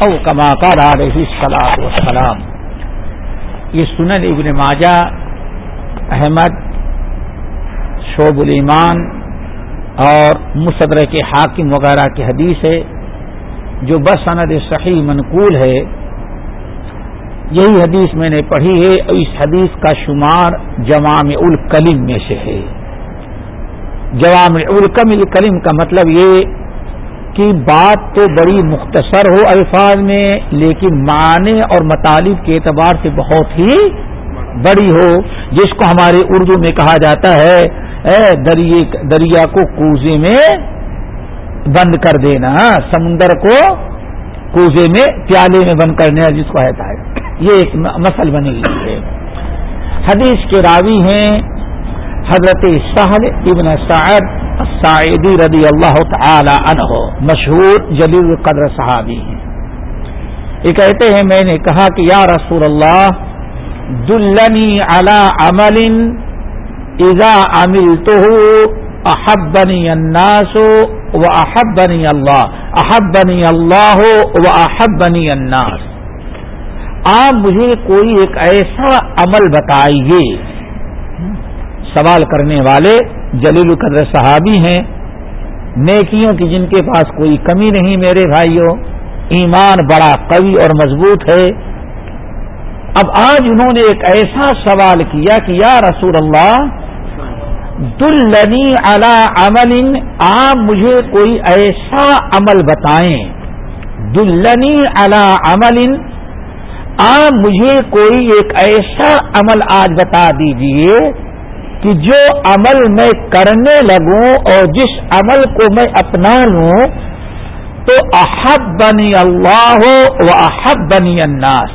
او کما رہی سلاد یہ سنن ابن ماجہ، احمد، شعب الایمان اور مصدر کے حاکم وغیرہ کی حدیث ہے، جو بس صحیح منقول ہے۔ یہی حدیث میں نے پڑھی ہے اور اس حدیث کا شمار جوام الکلم میں سے ہے۔ جوام الکم، الکلم کا مطلب یہ کہ بات تو بڑی مختصر ہو الفاظ میں، لیکن معنی اور مطالب کے اعتبار سے بہت ہی بڑی ہو، جس کو ہمارے اردو میں کہا جاتا ہے، اے دریا کو کوزے میں بند کر دینا، سمندر کو کوزے میں، پیالے میں بند کرنے، جس کو کہتا ہے۔ یہ ایک مسل بنی ہوئی ہے۔ حدیث کے راوی ہیں حضرت سہل ابن سعد سعیدی رضی اللہ تعالی عنہ مشہور جلیل قدر صحابی ہیں۔ یہ کہتے ہیں، میں نے کہا کہ یا رسول اللہ، دلنی علی عمل اذا عملته، احبنی الناس و احبنی اللہ احبنی اللہ و احبنی الناس۔ آپ مجھے کوئی ایک ایسا عمل بتائیے۔ سوال کرنے والے جلیل القدر صحابی ہیں، نیکیوں کی جن کے پاس کوئی کمی نہیں میرے بھائیوں، ایمان بڑا قوی اور مضبوط ہے۔ اب آج انہوں نے ایک ایسا سوال کیا کہ یا رسول اللہ، دلنی علی عمل آپ مجھے کوئی ایسا عمل بتائیں۔ دلنی علی عمل آپ مجھے کوئی ایک ایسا عمل آج بتا دیجیے۔ کہ جو عمل میں کرنے لگوں اور جس عمل کو میں اپنا لوں، تو احب بنی اللہ ہو احب بنی الناس۔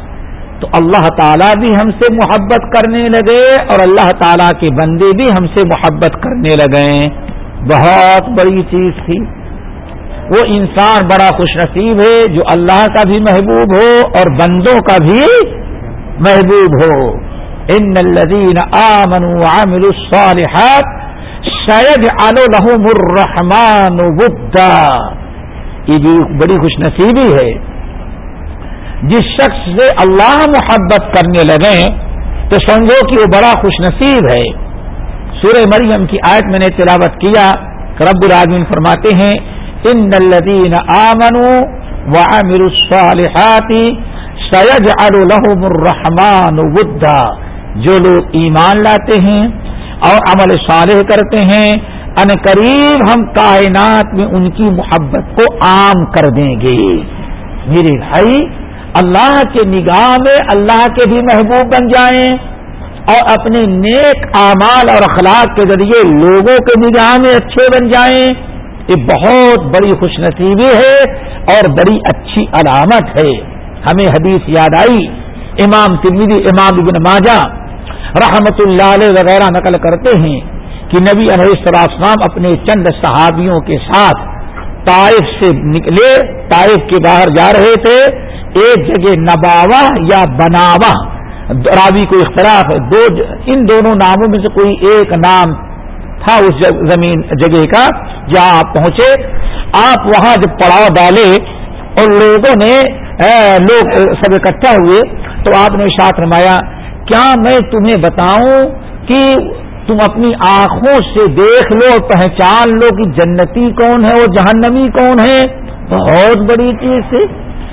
تو اللہ تعالیٰ بھی ہم سے محبت کرنے لگے اور اللہ تعالیٰ کے بندے بھی ہم سے محبت کرنے لگے۔ بہت بڑی چیز تھی۔ وہ انسان بڑا خوش نصیب ہے جو اللہ کا بھی محبوب ہو اور بندوں کا بھی محبوب ہو۔ ان الذين امنوا وعملوا الصالحات سيجعل لهم الرحمن ودا. یہ بھی بڑی خوش نصیبی ہے، جس شخص سے اللہ محبت کرنے لگے، تو سمجھو کہ وہ بڑا خوش نصیب ہے۔ سورہ مریم کی آیت میں نے تلاوت کیا، رب العالمین فرماتے ہیں ان الذين امنوا وعملوا الصالحات سيجعل لهم الرحمن ودا۔ جو لوگ ایمان لاتے ہیں اور عمل صالح کرتے ہیں، ان قریب ہم کائنات میں ان کی محبت کو عام کر دیں گے۔ میرے بھائی، اللہ کے نگاہ میں اللہ کے بھی محبوب بن جائیں اور اپنے نیک اعمال اور اخلاق کے ذریعے لوگوں کے نگاہ میں اچھے بن جائیں۔ یہ بہت بڑی خوش نصیبی ہے اور بڑی اچھی علامت ہے۔ ہمیں حدیث یاد آئی، امام ترمیدی امام ابن ماجہ رحمت اللہ علیہ وغیرہ نقل کرتے ہیں کہ نبی علیہ السلام اپنے چند صحابیوں کے ساتھ طائف سے نکلے، طائف کے باہر جا رہے تھے، ایک جگہ نباوا یا بناوا راوی کو اختلاف ہے دو ان دونوں ناموں میں سے کوئی ایک نام تھا اس زمین جگہ کا جہاں آپ پہنچے۔ آپ وہاں جب پڑاؤ ڈالے اور لوگوں نے لوگ سب اکٹھا ہوئے تو آپ نے ساتھ رمایا کیا میں تمہیں بتاؤں کہ تم اپنی آنکھوں سے دیکھ لو پہچان لو کہ جنتی کون ہے اور جہنمی کون ہے؟ بہت بڑی چیز تھی۔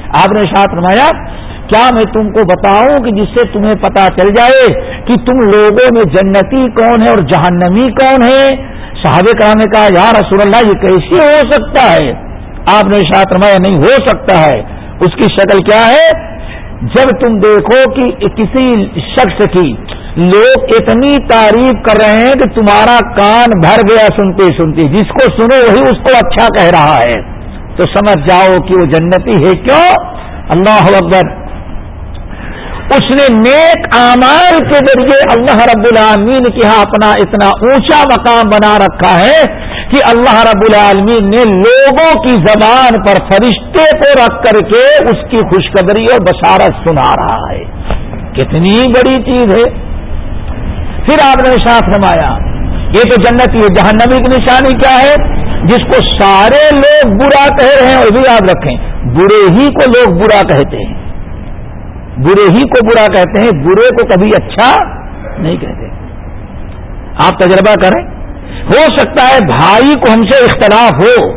آپ نے ساتھ رمایا کیا میں تم کو بتاؤں کہ جس سے تمہیں پتا چل جائے کہ تم لوگوں میں جنتی کون ہے اور جہنمی کون ہے؟ صحابہ کرام نے کہا، یا رسول اللہ، یہ کیسے ہو سکتا ہے؟ آپ نے ساتھ رمایا نہیں، ہو سکتا ہے۔ اس کی شکل کیا ہے؟ جب تم دیکھو کہ کسی شخص کی لوگ اتنی تعریف کر رہے ہیں کہ تمہارا کان بھر گیا سنتے سنتے، جس کو سنو وہی اس کو اچھا کہہ رہا ہے۔ تو سمجھ جاؤ کہ وہ جنتی ہے کیوں؟ اللہ اکبر۔ اس نے نیک اعمال کے ذریعے اللہ رب العالمین کے ہاں اپنا اتنا اونچا مقام بنا رکھا ہے۔ کہ اللہ رب العالمین نے لوگوں کی زبان پر فرشتے کو رکھ کر کے اس کی خوشخبری اور بشارت سنا رہا ہے۔ کتنی بڑی چیز ہے۔ پھر آپ نے ساتھ رمایا یہ تو جنت یہ جہنمی کی نشانی کیا ہے؟ جس کو سارے لوگ برا کہہ رہے ہیں، اور بھی یاد رکھیں، برے ہی کو لوگ برا کہتے ہیں۔ برے ہی کو برا کہتے ہیں، برے کو کبھی اچھا نہیں کہتے۔ آپ تجربہ کریں۔ ہو سکتا ہے بھائی کو ہم سے اختلاف ہو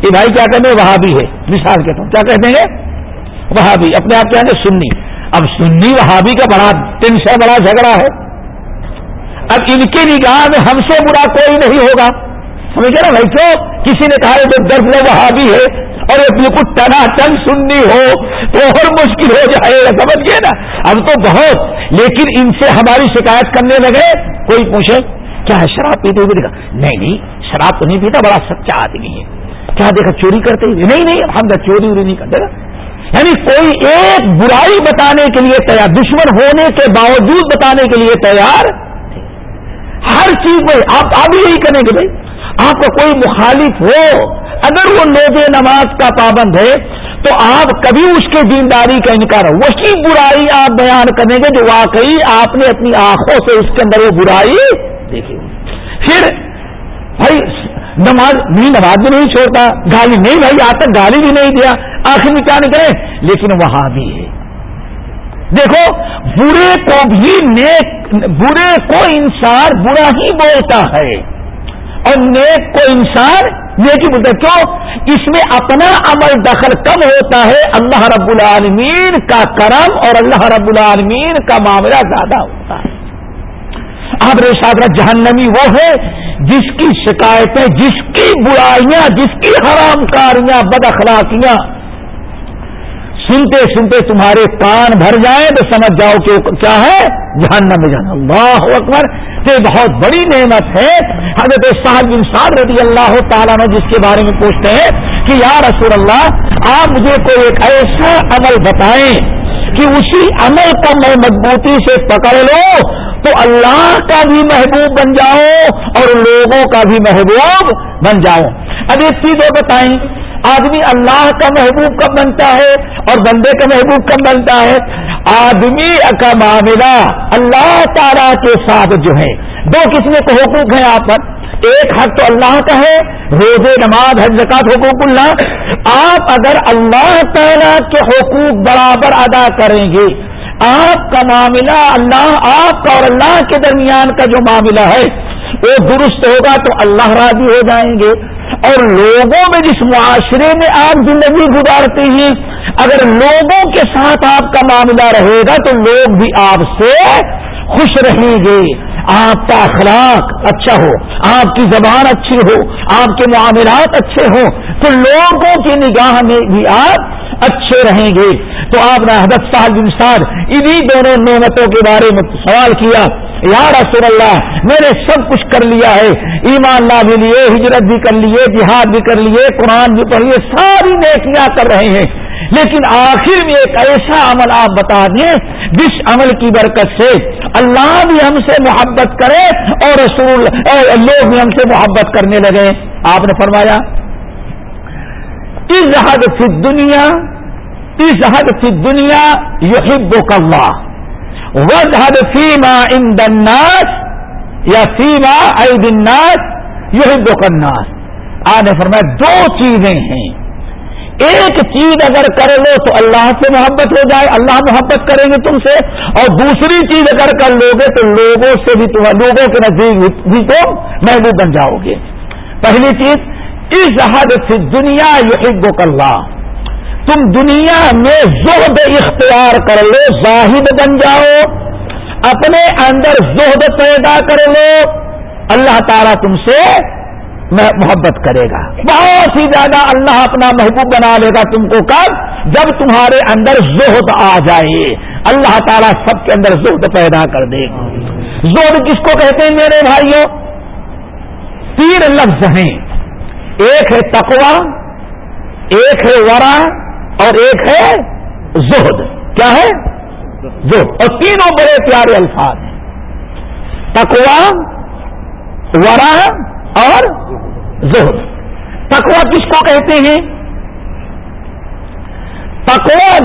کہ بھائی کیا کہتے ہیں؟ وہاں بھی ہے۔ مثال کہتا ہوں۔ کیا کہتے ہیں؟ وہاں بھی اپنے آپ کہیں گے سنی۔ اب سنی وہابی کا بڑا تین بڑا جھگڑا ہے۔ اب ان کی نگاہ میں ہم سے برا کوئی نہیں ہوگا۔ سمجھے نا بھائی کیوں کسی نے کہا جو درد میں وہابی ہے اور یہ بالکل ٹنا ٹن سننی ہو، تو اور مشکل ہو جائے گا۔ سمجھ گئے نا؟ اب تو بہت۔ لیکن ان سے ہماری شکایت کرنے لگے۔ کوئی پوچھے۔ کیا ہے؟ شراب پیتے ہوئے دیکھا۔ نہیں نہیں، شراب تو نہیں پیتا، بڑا سچا آدمی ہے۔ کیا دیکھا، چوری کرتے ہوئے؟ نہیں نہیں ہم چوری ووری نہیں کرتے۔ یعنی کوئی ایک برائی بتانے کے لیے تیار، دشمن ہونے کے باوجود بتانے کے لیے تیار ہر چیز میں آپ آپ یہی کریں گے بھائی۔ آپ کا کوئی مخالف ہو، اگر وہ نوز نماز کا پابند ہے، تو آپ کبھی اس کے دینداری کا انکار، وہی برائی آپ بیان کریں گے جو واقعی آپ نے اپنی آنکھوں سے اس کے اندر وہ برائی دیکھی پھر بھائی، نماز، نہیں، نماز بھی نہیں چھوڑتا، گالی نہیں، بھائی، آج تک گالی بھی نہیں دیا، آخر میں کیا نکلے؟ لیکن وہاں بھی ہے۔ دیکھو، برے کو بھی نیک، برے کو انسان برا ہی بولتا ہے۔ اور نیک کو انسان نیک ہی بولتا ہے۔ کیوں؟ اس میں اپنا عمل دخل کم ہوتا ہے۔ اللہ رب العالمین کا کرم اور اللہ رب العالمین کا معاملہ زیادہ ہوتا ہے۔ آپ نے ساتھ جہنمی وہ ہے جس کی شکایتیں، جس کی برائیاں، جس کی حرام کاریاں، بد اخلاقیاں۔ سنتے سنتے تمہارے کان بھر جائیں تو سمجھ جاؤ کہ کیا ہے؟ جہنم میں جانا۔ اللہ اکبر، یہ بہت بڑی نعمت ہے۔ حضرت صاحب بن سعد رضی اللہ تعالیٰ نے جس کے بارے میں پوچھتے ہیں کہ یا رسول اللہ، آپ مجھے کوئی ایک ایسا عمل بتائیں کہ اسی عمل کو میں مضبوطی سے پکڑ لو تو اللہ کا بھی محبوب بن جاؤ اور لوگوں کا بھی محبوب بن جاؤ۔ اب ایک چیز اور بتائیں، آدمی اللہ کا محبوب کب بنتا ہے اور بندے کا محبوب کب بنتا ہے؟ آدمی کا معاملہ اللہ تعالی کے ساتھ جو ہے۔ دو قسم کے حقوق ہیں آپ پر۔ ایک حق تو اللہ کا ہے، روزے، نماز، حج زکات حقوق اللہ۔ آپ اگر اللہ تعالیٰ کے حقوق برابر ادا کریں گے آپ کا معاملہ اللہ، آپ کا اور اللہ کے درمیان کا جو معاملہ ہے، وہ درست ہوگا تو اللہ راضی ہو جائیں گے۔ اور لوگوں میں جس معاشرے میں آپ زندگی گزارتے ہیں، اگر لوگوں کے ساتھ آپ کا معاملہ رہے گا تو لوگ بھی آپ سے خوش رہیں گے۔ آپ کا اخلاق اچھا ہو، آپ کی زبان اچھی ہو، آپ کے معاملات اچھے ہوں، تو لوگوں کی نگاہ میں بھی آپ اچھے رہیں گے۔ تو آپ نے حضرت صاحب انسان انہی دونوں نعمتوں کے بارے میں سوال کیا، یا رسول اللہ، میں نے سب کچھ کر لیا ہے، ایمان لا بھی لیے، ہجرت بھی کر لیے، جہاد بھی کر لیے، قرآن بھی پڑھ لیے، ساری نیکیاں کر رہے ہیں۔ لیکن آخر میں ایک ایسا عمل آپ بتا دیں جس عمل کی برکت سے اللہ بھی ہم سے محبت کرے اور رسول لوگ بھی ہم سے محبت کرنے لگے۔ آپ نے فرمایا، اس حد فی دنیا اس حد فی دنیا یحب کلّا ود حد فیما ان دناس یا فیما عید الناس یحب کناس آپ نے فرمایا، دو چیزیں ہیں۔ ایک چیز اگر کر لو تو اللہ سے محبت ہو جائے، اللہ محبت کریں گے تم سے۔ اور دوسری چیز اگر کر لو گے تو لوگوں سے بھی تم لوگوں کے نزدیک بھی تو محبوب بن جاؤ گے۔ پہلی چیز اس حد سے دنیا یحب اللہ۔ تم دنیا میں زہد اختیار کر لو، زاہد بن جاؤ۔ اپنے اندر زہد پیدا کر لو۔ اللہ تعالیٰ تم سے محبت کرے گا۔ بہت ہی زیادہ اللہ اپنا محبوب بنا لے گا تم کو کب جب تمہارے اندر زہد آ جائے۔ اللہ تعالیٰ سب کے اندر زہد پیدا کر دے گا۔ زہد کس کو کہتے ہیں میرے بھائیوں؟ تین لفظ ہیں۔ ایک ہے تقوا ایک ہے ورا، اور ایک ہے زہد۔ کیا ہے؟ زہد۔ اور تینوں بڑے پیارے الفاظ ہیں۔ تقوا ورا اور زہد۔ تکوا کس کو کہتے ہیں؟ تکوا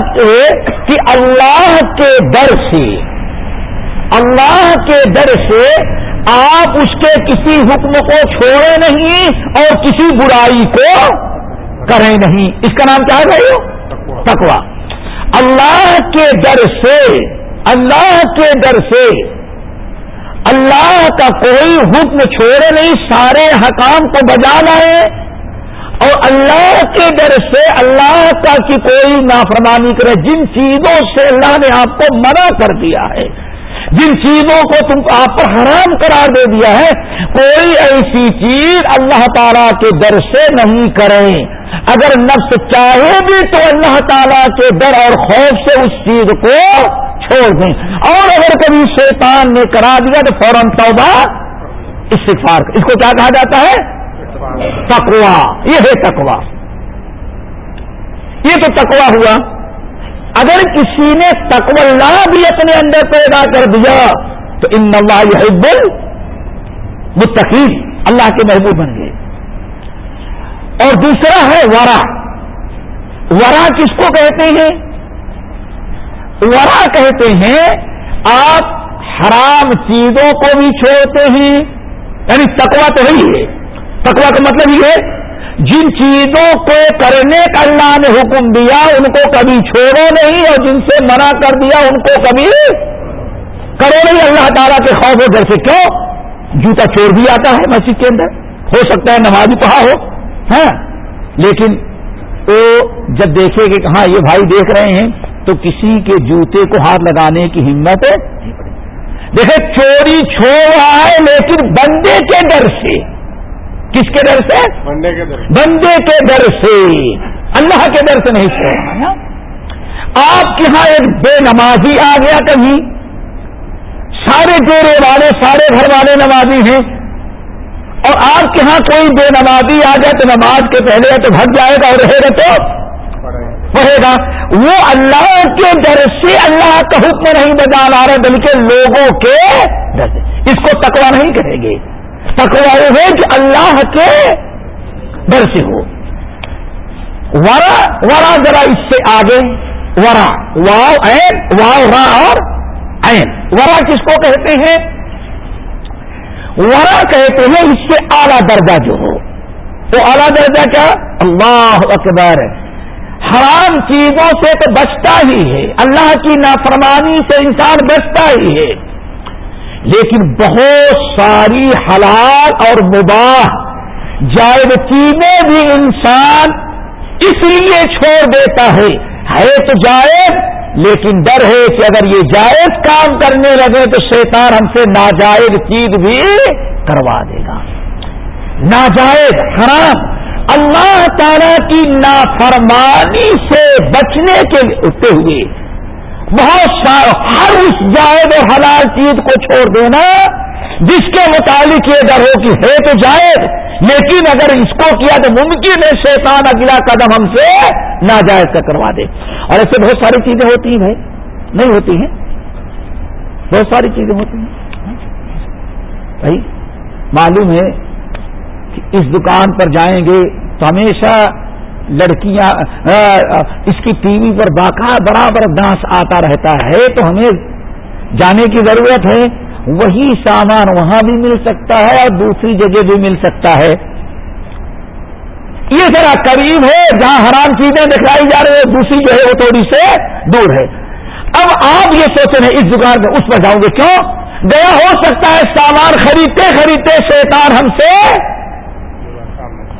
کہ اللہ کے در سے، اللہ کے در سے آپ اس کے کسی حکم کو چھوڑے نہیں اور کسی برائی کو کریں نہیں۔ اس کا نام کیا ہے بھائی تکوا اللہ کے ڈر سے، اللہ کے ڈر سے اللہ کا کوئی حکم چھوڑے نہیں، سارے حکام کو بجا لائے۔ اور اللہ کے ڈر سے، اللہ کا کی کوئی نافرمانی کرے، جن چیزوں سے اللہ نے آپ کو منع کر دیا ہے، جن چیزوں کو تم آپ پر حرام قرار دے دیا ہے، کوئی ایسی چیز اللہ تعالیٰ کے ڈر سے نہیں کریں۔ اگر نفس چاہے بھی تو اللہ تعالیٰ کے ڈر اور خوف سے اس چیز کو چھوڑ دیں۔ اور اگر کبھی شیطان نے کرا دیا تو فوراً توبہ، استغفار۔ اس کو کیا کہا جاتا ہے؟ تکوا یہ ہے تکوا یہ تو تکوا ہوا۔ اگر کسی نے تکو اللہ بھی اپنے اندر پیدا کر دیا، تو ان اللہ یہ متقین اللہ کے محبوب بن گئے۔ اور دوسرا ہے ورا۔ ورا کس کو کہتے ہیں؟ ورا کہتے ہیں، آپ حرام چیزوں کو بھی چھوڑتے ہیں۔ یعنی تکوا تو وہی ہے۔ تکوا کا مطلب یہ ہے، جن چیزوں کو کرنے کا اللہ نے حکم دیا، ان کو کبھی چھوڑو نہیں، اور جن سے منع کر دیا، ان کو کبھی کرو نہیں۔ اللہ تعالیٰ کے خوف و ڈر سے کیوں؟ جوتا چور بھی آتا ہے مسجد کے اندر۔ ہو سکتا ہے نماز پڑھا ہو ہاں۔ لیکن وہ جب دیکھے کہ ہاں یہ بھائی دیکھ رہے ہیں تو کسی کے جوتے کو ہاتھ لگانے کی ہمت ہے دیکھے چوری چھوڑ رہا ہے لیکن بندے کے ڈر سے۔ کس کے ڈر سے؟ بندے کے ڈر بندے کے ڈر سے۔ اللہ کے ڈر سے نہیں چھوڑنا آپ کے یہاں ایک بے نمازی آ گیا کہیں۔ سارے ڈیرے والے سارے گھر والے نمازی ہیں۔ اور آپ کے ہاں کوئی بے نمازی آ جائے تو نماز کے پہلے تو بھگ جائے گا اور رہے گا تو۔ پڑھے گا، وہ اللہ کے ڈر سے اللہ کا حکم نہیں بجا لا رہے بلکہ لوگوں کے ڈر سے۔ اس کو تکوا نہیں کریں گے۔ تکوا ہے کہ اللہ کے ڈر سے ہو۔ ورا ورا ذرا اس سے آگے۔ ورا واؤ این واؤ را اور این ورا کس کو کہتے ہیں؟ ورا کہتے ہیں اس سے اعلیٰ درجہ جو ہو۔ وہ اعلیٰ درجہ کیا؟ اللہ اکبر۔ حرام چیزوں سے تو بچتا ہی ہے۔ اللہ کی نافرمانی سے انسان بچتا ہی ہے۔ لیکن بہت ساری حلال اور مباح جائز چیزیں بھی انسان اس لیے چھوڑ دیتا ہے۔ ہے تو جائز، لیکن ڈر ہے کہ اگر یہ جائز کام کرنے لگے تو شیطان ہم سے ناجائز چیز بھی کروا دے گا۔ ناجائز، حرام۔ اللہ تعالی کی نافرمانی سے بچنے کے ہوتے ہوئے بہت سارا ہر اس جائز اور حلال چیز کو چھوڑ دینا، جس کے متعلق یہ ڈر ہو کہ ہے تو جائز، لیکن اگر اس کو کیا تو ممکن ہے شیطان اگلا قدم ہم سے ناجائز کا کروا دے۔ اور ایسے بہت ساری چیزیں ہوتی ہیں بھائی۔ نہیں ہوتی ہیں۔ بہت ساری چیزیں ہوتی ہیں۔ بھائی، معلوم ہے اس دکان پر جائیں گے تو ہمیشہ لڑکیاں اس کی ٹی وی پر باقاعدہ برابر ڈانس آتا رہتا ہے تو ہمیں جانے کی ضرورت ہے۔ وہی سامان وہاں بھی مل سکتا ہے اور دوسری جگہ بھی مل سکتا ہے۔ یہ ذرا قریب ہے، جہاں حرام چیزیں دکھائی جا رہی ہے دوسری جو ہے وہ تھوڑی سے دور ہے۔ اب آپ یہ سوچ رہے ہیں، اس دکان میں اس پر جاؤں گے کیوں؟ گیا ہو سکتا ہے سامان خریدتے خریدتے شیطان ہم سے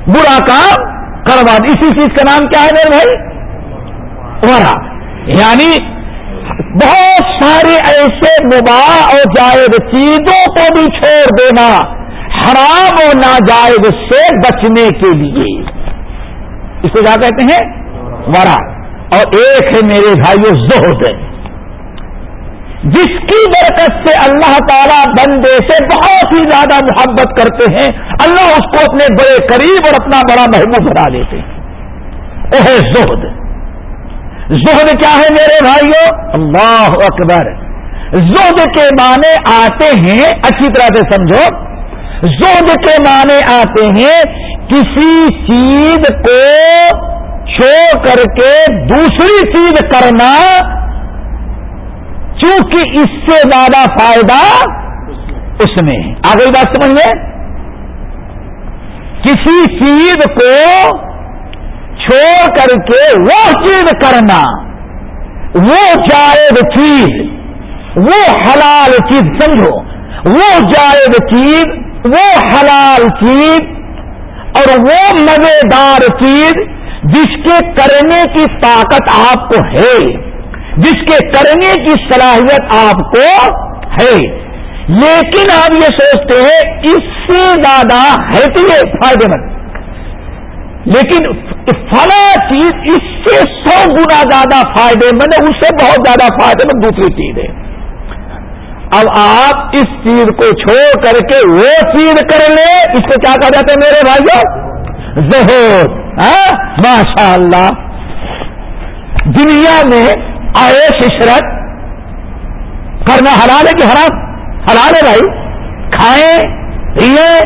برا کام کروا اسی چیز کا نام کیا ہے میرے بھائی؟ ورا یعنی بہت سارے ایسے مباح اور جائز چیزوں کو بھی چھوڑ دینا، حرام اور ناجائز سے بچنے کے لیے۔ اس کو کیا کہتے ہیں؟ ورا اور ایک ہے میرے بھائیوں زہد۔ جس کی برکت سے اللہ تعالیٰ بندے سے بہت ہی زیادہ محبت کرتے ہیں، اللہ اس کو اپنے بڑے قریب اور اپنا بڑا محبوب بنا دیتے ہیں۔ وہ ہے زہد زہد کیا ہے میرے بھائیوں؟ اللہ اکبر۔ زہد کے معنی آتے ہیں، اچھی طرح سے سمجھو۔ زہد کے معنی آتے ہیں کسی چیز کو چھوڑ کر کے دوسری چیز کرنا چونکہ اس سے زیادہ فائدہ اس میں آ گئی بات سمجھ میں؟ کسی چیز کو چھوڑ کر کے وہ چیز کرنا، وہ جائز چیز، وہ حلال چیز سمجھو۔ وہ جائز چیز، وہ حلال چیز اور وہ مزیدار چیز جس کے کرنے کی طاقت آپ کو ہے۔ جس کے کرنے کی صلاحیت آپ کو ہے۔ لیکن آپ یہ سوچتے ہیں، اس سے زیادہ ہے تو یہ فائدے مند۔ لیکن فلا چیز اس سے سو گنا زیادہ فائدے مند ہے اس سے بہت زیادہ فائدے مند دوسری چیز ہے۔ اب آپ اس چیز کو چھوڑ کر کے وہ چیز کر لیں، اس کو کیا کہا جاتا ہے میرے بھائیوں زہور ہاں؟ ماشاء اللہ دنیا میں آئے شرط کرنا حلال ہے کہ حرام؟ حلال ہے بھائی۔ کھائیں پیے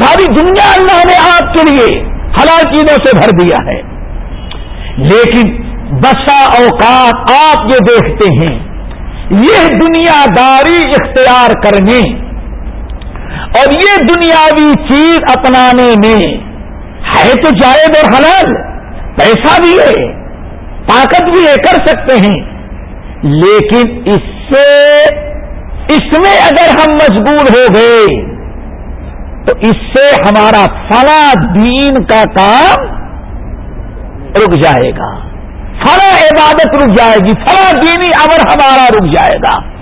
ساری دنیا اللہ نے آپ کے لیے حلال چیزوں سے بھر دیا ہے۔ لیکن بسا اوقات آپ جو دیکھتے ہیں، یہ دنیا داری اختیار کرنے اور یہ دنیاوی چیز اپنانے میں ہے تو جائز اور حلال، پیسہ بھی ہے۔ طاقت بھی ہے کر سکتے ہیں۔ لیکن اس سے، اس میں اگر ہم مجبور ہو گئے، تو اس سے ہمارا فلا دین کا کام رک جائے گا۔ فلا عبادت رک جائے گی۔ فلا دینی امر ہمارا رک جائے گا۔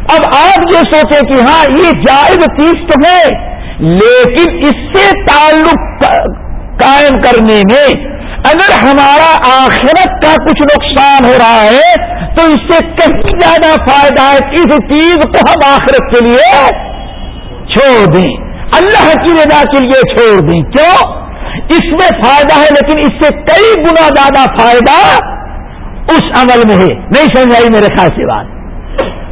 اب آپ یہ سوچیں کہ ہاں یہ جائز چیز تو ہے، لیکن اس سے تعلق قائم کرنے میں اگر ہمارا آخرت کا کچھ نقصان ہو رہا ہے، تو اس سے کہیں زیادہ فائدہ ہے اس چیز کو ہم آخرت کے لیے چھوڑ دیں۔ اللہ کی رضا کے لیے چھوڑ دیں۔ کیوں؟ اس میں فائدہ ہے، لیکن اس سے کئی گنا زیادہ فائدہ اس عمل میں ہے۔ نہیں سمجھائی میرے خیال سے بات؟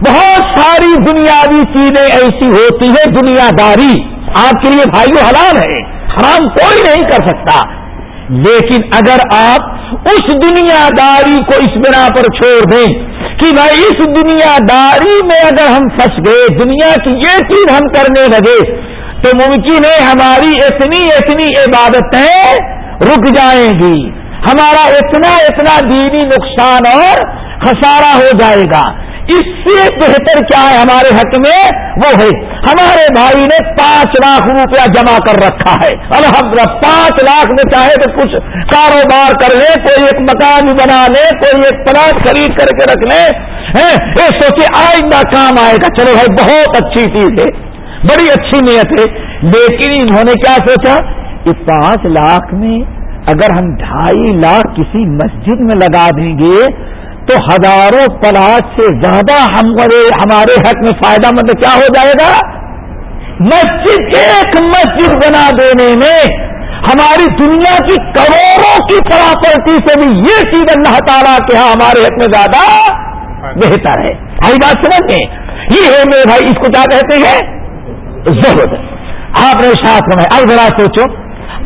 بہت ساری دنیاوی چیزیں ایسی ہوتی ہیں دنیا داری آپ کے لیے بھائیو حلال ہے، حرام کوئی نہیں کر سکتا۔ لیکن اگر آپ اس دنیا داری کو اس بنا پر چھوڑ دیں کہ بھائی اس دنیا داری میں اگر ہم پھنس گئے، دنیا کی یہ چیز ہم کرنے لگے، تو ممکن ہے ہماری اتنی اتنی عبادتیں رک جائیں گی۔ ہمارا اتنا اتنا دینی نقصان اور خسارہ ہو جائے گا۔ اس سے بہتر کیا ہے ہمارے حق میں؟ وہ ہے، ہمارے بھائی نے پانچ لاکھ روپیہ جمع کر رکھا ہے۔ الحمد پانچ لاکھ میں چاہے تو کچھ کاروبار کر لے، کوئی ایک مکان بنا لے، کوئی ایک پلاٹ خرید کر کے رکھ لے۔ ہاں، یہ سوچے آئندہ کام آئے گا۔ چلو بھائی، بہت اچھی چیز ہے، بڑی اچھی نیت ہے۔ لیکن انہوں نے کیا سوچا؟ کہ پانچ لاکھ میں اگر ہم ڈھائی لاکھ کسی مسجد میں لگا دیں گے تو ہزاروں پلاٹ سے زیادہ ہمارے حق میں فائدہ مند کیا ہو جائے گا؟ مسجد، ایک مسجد بنا دینے میں ہماری دنیا کی کروڑوں کی پراپرٹی سے بھی یہ چیز اللہ تعالیٰ کے ہاں ہمارے حق میں زیادہ بہتر ہے۔ بھائی بات سمجھ گئے؟ یہ ہے میرے بھائی، اس کو کیا کہتے ہیں؟ ضرورت آپ نے ساتھ میں اب ذرا سوچو،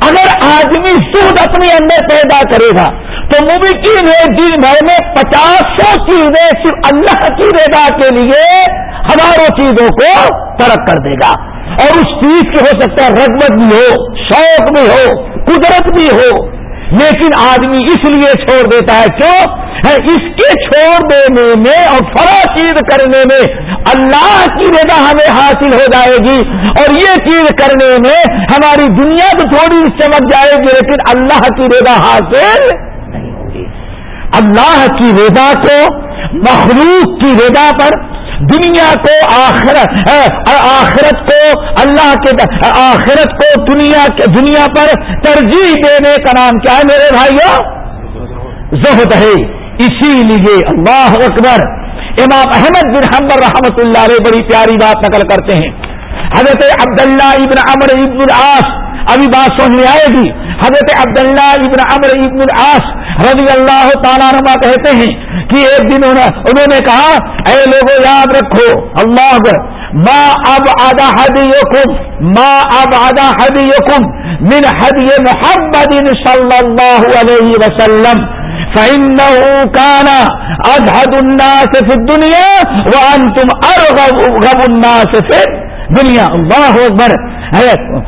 اگر آدمی سود اپنے اندر پیدا کرے گا تو ممکن ہے دن بھر میں پچاس سو چیزیں صرف اللہ کی رضا کے لیے ہزاروں چیزوں کو ترک کر دے گا۔ اور اس چیز کے ہو سکتا ہے رغبت بھی ہو، شوق بھی ہو، قدرت بھی ہو۔ لیکن آدمی اس لیے چھوڑ دیتا ہے، کیوں؟ اس کے چھوڑ دینے میں اور فرا چیز کرنے میں اللہ کی رضا ہمیں حاصل ہو جائے گی۔ اور یہ چیز کرنے میں ہماری دنیا تو تھوڑی چمک جائے گی، لیکن اللہ کی رضا حاصل اللہ کی رضا کو، مخلوق کی رضا پر، دنیا کو، آخرت آخرت کو، اللہ کے آخرت کو، دنیا دنیا پر ترجیح دینے کا نام کیا ہے میرے بھائیو؟ زہد ہے۔ اسی لیے اللہ اکبر، امام احمد بن حمبر رحمت اللہ علیہ بڑی پیاری بات نقل کرتے ہیں۔ حضرت عبداللہ ابن عمر ابن العاص ابھی بات سننے آئے گی۔ حضرت عبداللہ ابن عمر ابن العاص رضی اللہ تعالیٰ نما کہتے ہیں کہ ایک دن انہوں نے کہا، اے لوگوں یاد رکھو، اللہ ما اب آدھا حدی ما اب آدھا حدی من حدی محمد صلی اللہ علیہ وسلم فإنه كان أجهد الناس في الدنيا وأنتم أرغب الناس في دنیا، اللہ اکبر۔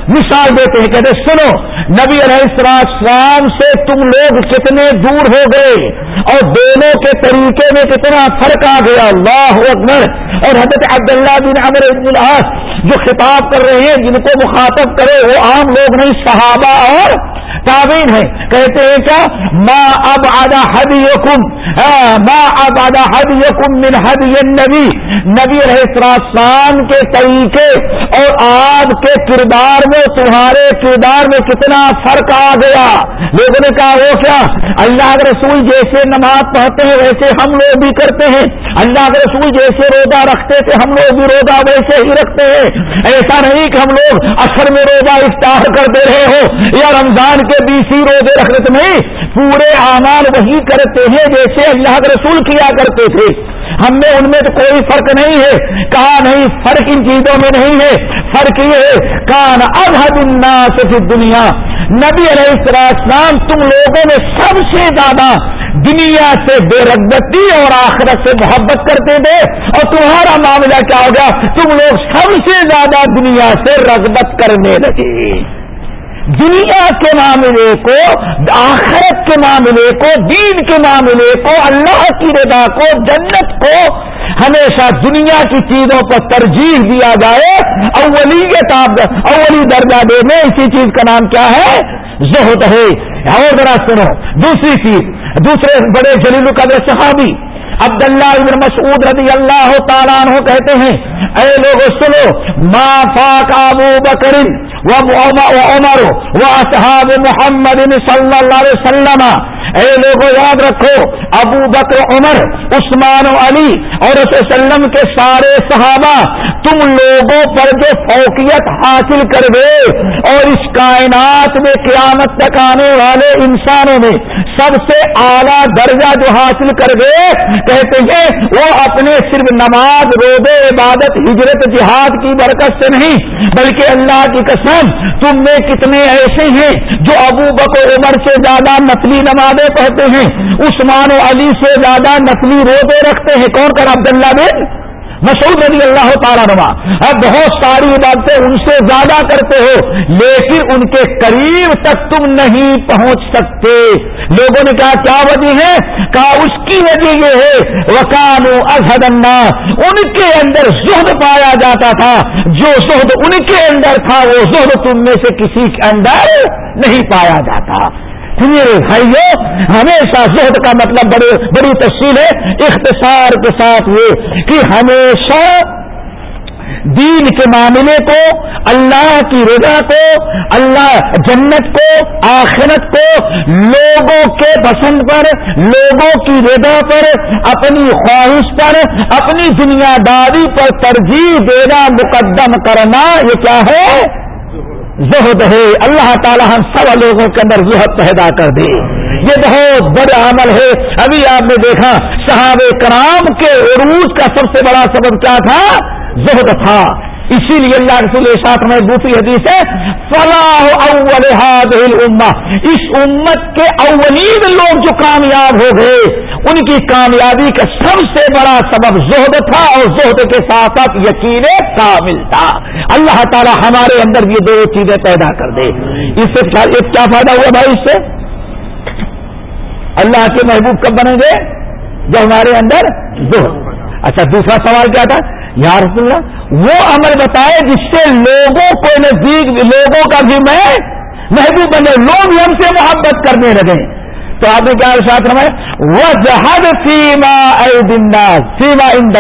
مثال دیتے ہیں، کہتے سنو، نبی علیہ السلام سے تم لوگ کتنے دور ہو گئے اور دونوں کے طریقے میں کتنا فرق آ گیا۔ اللہ اکبر۔ اور حضرت عبداللہ بن عمر بن العاص جو خطاب کر رہے ہیں، جن کو مخاطب کرے، وہ عام لوگ نہیں، صحابہ اور تعبین ہے کہتے ہیں کیا؟ ماں اب آدھا حد یقم ماں اب آدھا حد یقم من حد نبی نبی السلام کے طریقے اور آپ کے کردار میں، تمہارے کردار میں کتنا فرق آ گیا۔ لوگوں نے کہا، وہ کیا؟ اللہ کے رسول جیسے نماز پڑھتے ہیں، ویسے ہم لوگ بھی کرتے ہیں۔ اللہ کے رسول جیسے روزہ رکھتے تھے، ہم لوگ بھی روزہ ویسے ہی رکھتے ہیں۔ ایسا نہیں کہ ہم لوگ اثر میں روزہ افطار کر دے رہے ہو یا رمضان کے بیسی روزے رکھتے نہیں، پورے اعمال وہی کرتے ہیں جیسے اللہ کے رسول کیا کرتے تھے۔ ہم میں ان میں تو کوئی فرق نہیں ہے۔ کہا نہیں، فرق ان چیزوں میں نہیں ہے۔ فرق یہ ہے، کان اب الناس فی دنیا نبی علیہ السلام تم لوگوں میں سب سے زیادہ دنیا سے بے رغبتی اور آخرت سے محبت کرتے تھے۔ اور تمہارا معاملہ کیا ہوگا؟ تم لوگ سب سے زیادہ دنیا سے رغبت کرنے لگے۔ دنیا کے معاملے کو، آخرت کے معاملے کو، دین کے معاملے کو، اللہ کی رضا کو، جنت کو ہمیشہ دنیا کی چیزوں پر ترجیح دیا جائے۔ اولیت اولی درجہ دے میں اسی چیز کا نام کیا ہے؟ زہد ہے۔ اور ذرا سنو، دوسری چیز، دوسرے بڑے جلیل قدر صحابی عبداللہ ابن مسعود رضی اللہ تعالیٰ عنہ کہتے ہیں، اے لوگ سنو، ما فاق ابو بکر و عمر و اصحاب محمد صلی اللہ علیہ وسلم اے لوگوں یاد رکھو، ابو بکر، عمر، عثمان و علی اور وسلم کے سارے صحابہ، تم لوگوں پر جو فوقیت حاصل کر گئے اور اس کائنات میں قیامت تک آنے والے انسانوں میں سب سے اعلیٰ درجہ جو حاصل کر گئے، کہتے ہیں، وہ اپنے صرف نماز روبے عبادت، ہجرت، جہاد کی برکت سے نہیں، بلکہ اللہ کی قسم، تم میں کتنے ایسے ہیں جو ابو بکر، عمر سے زیادہ نسلی نمازیں پڑھتے ہیں، عثمان و علی سے زیادہ نسلی روزے رکھتے ہیں۔ کون کر عبداللہ بن مسعود رضی اللہ تعالیٰ نما اب بہت ساری عبادتیں ان سے زیادہ کرتے ہو، لیکن ان کے قریب تک تم نہیں پہنچ سکتے۔ لوگوں نے کہا، کیا وجہ ہے؟ کہا، اس کی وجہ یہ ہے وکان ازہد ان کے اندر زہد پایا جاتا تھا۔ جو زہد ان کے اندر تھا، وہ زہد تم میں سے کسی کے اندر نہیں پایا جاتا۔ میرے بھائیو ہمیشہ زہد کا مطلب بڑے بڑی تفصیل ہے۔ اختصار کے ساتھ یہ کہ ہمیشہ دین کے معاملے کو، اللہ کی رضا کو، اللہ جنت کو، آخرت کو، لوگوں کے پسند پر، لوگوں کی رضا پر، اپنی خواہش پر، اپنی دنیا داری پر ترجیح دینا، مقدم کرنا، یہ کیا ہے؟ زہد ہے، اللہ تعالیٰ ہم سب لوگوں کے اندر زہد پیدا کر دے۔ یہ بہت بڑا عمل ہے۔ ابھی آپ نے دیکھا صحاب کرام کے عروج کا سب سے بڑا سبب کیا تھا؟ زہد تھا۔ اسی لیے اللہ رسول ساتھ میں دوسری حدیث ہے فلاح اول اما اس امت کے اولین لوگ جو کامیاب ہو گئے، ان کی کامیابی کا سب سے بڑا سبب زہد تھا اور زہد کے ساتھ ساتھ یقین کامل تھا۔ اللہ تعالی ہمارے اندر یہ دو چیزیں پیدا کر دے۔ اس سے کیا فائدہ ہوا بھائی اس سے؟ اللہ کے محبوب کب بنیں گے؟ جو ہمارے اندر زہد۔ اچھا دوسرا سوال کیا تھا؟ یا رسول اللہ، وہ عمل بتائے جس سے لوگوں کو نزدیک، لوگوں کا بھی میں محبوب بنے، لوگ ہم سے محبت کرنے لگے۔ تو آپ نے کیا ساتھ رمایا وہ جہاد سیما اے سیما ان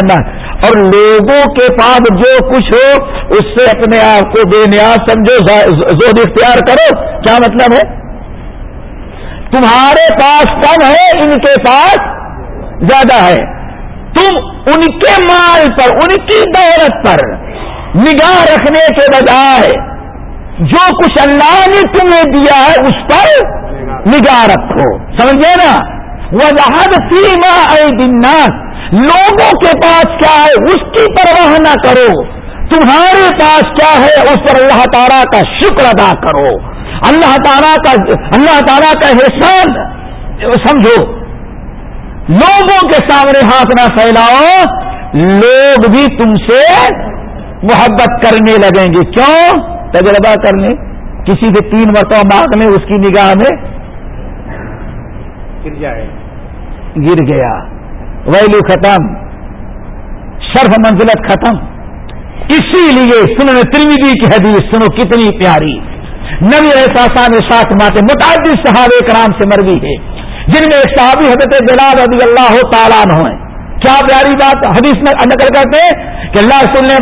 اور لوگوں کے پاس جو کچھ ہو، اس سے اپنے آپ کو بے نیاز سمجھو زود اختیار کرو۔ کیا مطلب ہے؟ تمہارے پاس کم ہے، ان کے پاس زیادہ ہے۔ تم ان کے مال پر، ان کی دولت پر نگاہ رکھنے کے بجائے جو کچھ اللہ نے تمہیں دیا ہے، اس پر نگاہ رکھو۔ سمجھے نا؟ وہ لحد سیما اے دنات لوگوں کے پاس کیا ہے؟ اس کی پرواہ نہ کرو۔ تمہارے پاس کیا ہے؟ اس پر اللہ تعالیٰ کا شکر ادا کرو۔ اللہ تعالیٰ کا، اللہ تعالیٰ کا احسان، سمجھو۔ لوگوں کے سامنے ہاتھ نہ پھیلاؤ لوگ بھی تم سے محبت کرنے لگیں گے۔ کیوں؟ تجربہ کرنے کسی سے تین مرتبہ مانگ میں اس کی نگاہ میں گر جائے۔ گر گیا۔ ویلو ختم۔ شرف منزلت ختم۔ اسی لیے سنو ترمیدی کی حدیث سنو کتنی پیاری۔ نبی احساسا نے ساتھ ماتے متعدد صحابہ کرام سے مروی ہے۔ جن میں ایک صحابی حضرت بلال رضی اللہ تعالیٰ عنہ ہیں۔ کیا پیاری بات حدیث میں نقل کرتے کہ اللہ سننے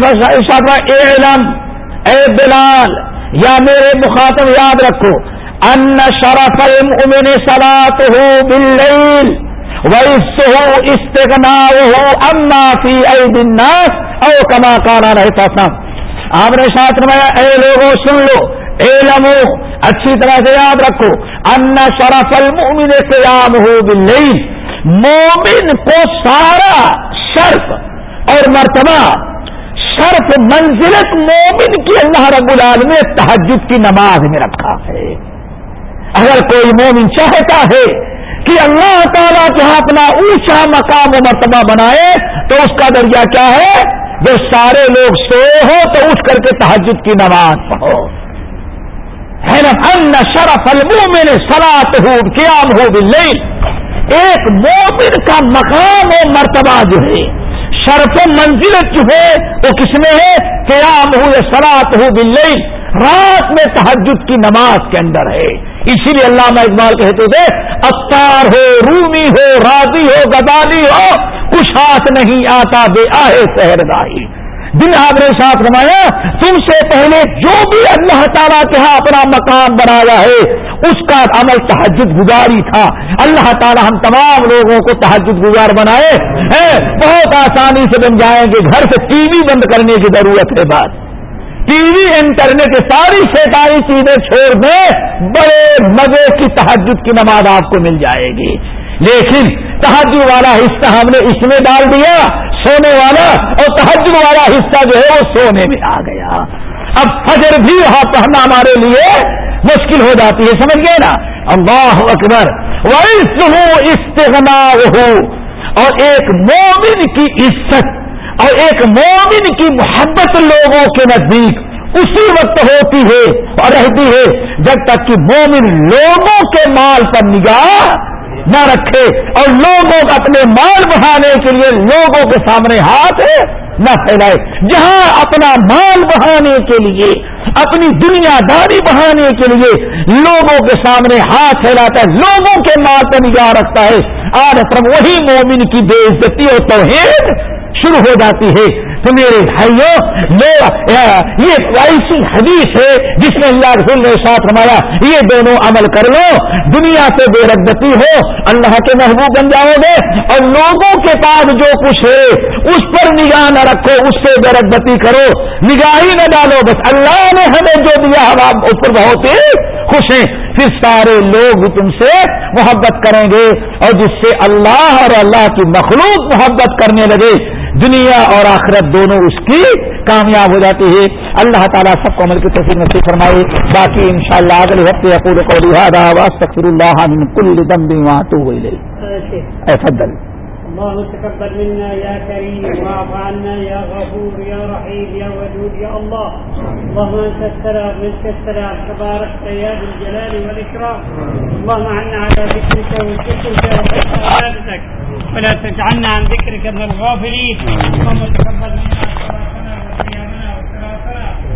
اے علم، اے بلال، یا میرے مخاطب یاد رکھو، ان شرف المؤمن سلات ہو بل ویسو استغنا ہو اما فی اے الناس، او کما کانا رہتا تھا۔ آپ نے ساتھ روایا اے لوگوں سن لو اے لمو اچھی طرح سے یاد رکھو، ان شرف المؤمن قیام ہو مومن کو سارا شرف اور مرتبہ شرف منزلت مومن کی اللہ رب العالم نے تحجد کی نماز میں رکھا ہے۔ اگر کوئی مومن چاہتا ہے کہ اللہ تعالیٰ جہاں اپنا اونچا مقام و مرتبہ بنائے، تو اس کا درجہ کیا ہے؟ جب سارے لوگ سوئے ہو تو اٹھ کر کے تحجد کی نماز پڑھو۔ ان شرف المومن سلات ہو قیام ہو بھی ایک مومن کا مقام و مرتبہ جو ہے، شرف و منزلت جو ہے، وہ کس میں ہے؟ قیام ہو یا سرات ہو بل رات میں تحجد کی نماز کے اندر ہے۔ اسی لیے علامہ اقبال کہتے تھے، افطار ہو، رومی ہو، راضی ہو گدالی ہو، کچھ ہاتھ نہیں آتا، بے آئے سہردائی دن آپ نے ساتھ رمایا تم سے پہلے جو بھی اللہ تعالیٰ کے ہاں اپنا مقام بنایا ہے، اس کا عمل تحجد گزاری تھا۔ اللہ تعالیٰ ہم تمام لوگوں کو تحجد گزار بنائے۔ بہت آسانی سے بن جائیں گے۔ گھر سے ٹی وی بند کرنے کی ضرورت ہے بات۔ ٹی وی انٹرنیٹ ساری شیطانی چیزیں چھوڑ دیں، بڑے مزے کی تحجد کی نماز آپ کو مل جائے گی۔ لیکن تحجد والا حصہ ہم نے اس میں ڈال دیا، سونے والا، اور تحجد والا حصہ جو ہے وہ سونے میں آ گیا۔ اب فجر بھی وہاں پڑھنا ہمارے لیے مشکل ہو جاتی ہے، سمجھ گئے نا؟ اللہ اکبر۔ وہ استغنا ہو اور ایک مومن کی عزت، اور ایک مومن کی محبت لوگوں کے نزدیک اسی وقت ہوتی ہے اور رہتی ہے جب تک کہ مومن لوگوں کے مال پر نگاہ نہ رکھے اور لوگوں کو اپنے مال بڑھانے کے لیے لوگوں کے سامنے ہاتھ نہ پھیلائے۔ جہاں اپنا مال بڑھانے کے لیے، اپنی دنیا داری بڑھانے کے لیے لوگوں کے سامنے ہاتھ پھیلاتا ہے، لوگوں کے مال پر نگاہ رکھتا ہے۔ آج اپنا وہی مومن کی بے عزتی اور توحید شروع ہو جاتی ہے۔ تو میرے بھائیوں یہ ایسی حدیث ہے جس میں اللہ رسول نے ساتھ ہمارا یہ دونوں عمل کر لو، دنیا سے بے رغبتی ہو، اللہ کے محبوب بن جاؤ گے، اور لوگوں کے پاس جو کچھ ہے، اس پر نگاہ نہ رکھو، اس سے بے رغبتی کرو نگاہ ہی نہ ڈالو، بس اللہ نے ہمیں جو دیا، ہم آپ اس پر بہت ہی خوش ہیں۔ پھر سارے لوگ تم سے محبت کریں گے اور جس سے اللہ اور اللہ کی مخلوق محبت کرنے لگے دنیا اور آخرت دونوں اس کی کامیاب ہو جاتی ہے۔ اللہ تعالیٰ سب کو عمل کی میں سے فرمائے۔ باقی ان شاء اللہ اگلے ہفتے اپور کو لہٰذا واسطر اللہ کل دم بھی وہاں تو ہوئی اے فضل الله تقبل منا يا كريم، واعف عنا يا غفور، يا رحيم، يا ودود، يا الله. اللهم انت السلام، منك السلام. تبارك يا ذو الجلال والاكرام اللهم عنا على ذكرك وشكرك وحسن عبادتك ولا تجعلنا عن ذكرك من الغافلين. اللهم تقبل منا صلاتنا وصيامنا وصلاتنا.